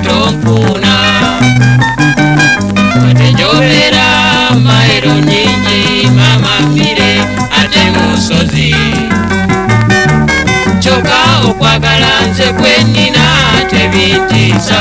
tonkuna batejobera mairo nyingi mamafire ate musozi. Kyokka okwagala nze kwenina tebintiisa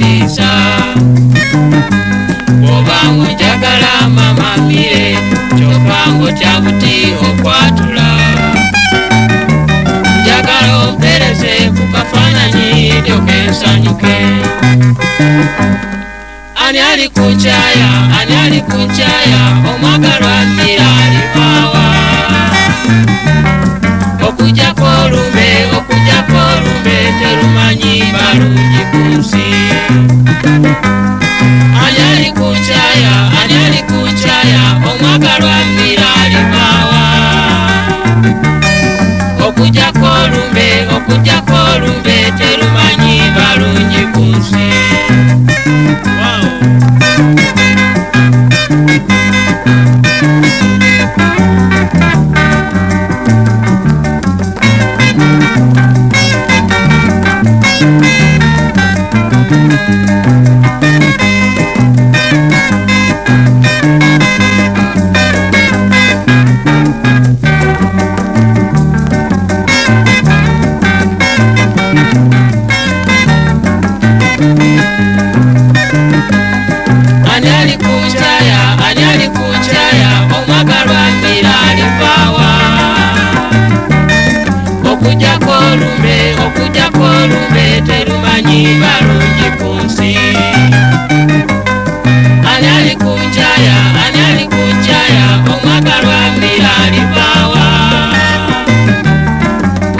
tebintiisa bwobango njagala mama fire kyobango kyabuti okwatula. Njagala ompereze ku kafaananyi ndyoke nsanyuke ani ali kukyaya ani ali kukyaya omwagalwa nnira alivaawa omwagalwa nnira alivaawa okujjako olumbe okujjako olumbe terumanyi balungi ku nsi Wow. Ani ali kukyaya ani ali kukyaya omwagalwa nnira alivaawa okujjako olumbe okujjako olumbe terumanyi balungi ku nsi. Ani ali kukyaya ani ali kukyaya omwagalwa nnira alivaawa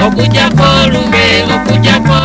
okujjako olumbe okujjako